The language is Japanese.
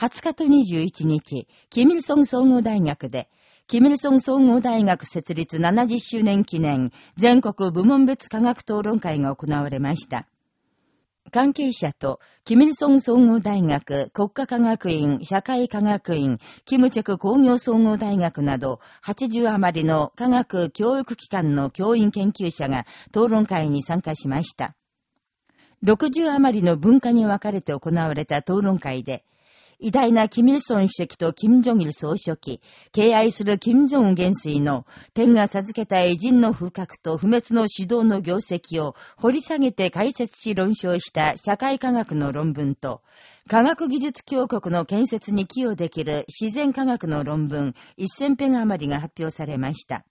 20日と21日、キミルソン総合大学で、キミルソン総合大学設立70周年記念全国部門別科学討論会が行われました。関係者と、キミルソン総合大学、国家科学院、社会科学院、キムチェク工業総合大学など、80余りの科学教育機関の教員研究者が討論会に参加しました。60余りの文化に分かれて行われた討論会で、偉大なキミルソン主席とキム・ジョギル総書記、敬愛するキム・ジョン元帥の天が授けた偉人の風格と不滅の指導の業績を掘り下げて解説し論証した社会科学の論文と、科学技術強国の建設に寄与できる自然科学の論文1000編余りが発表されました。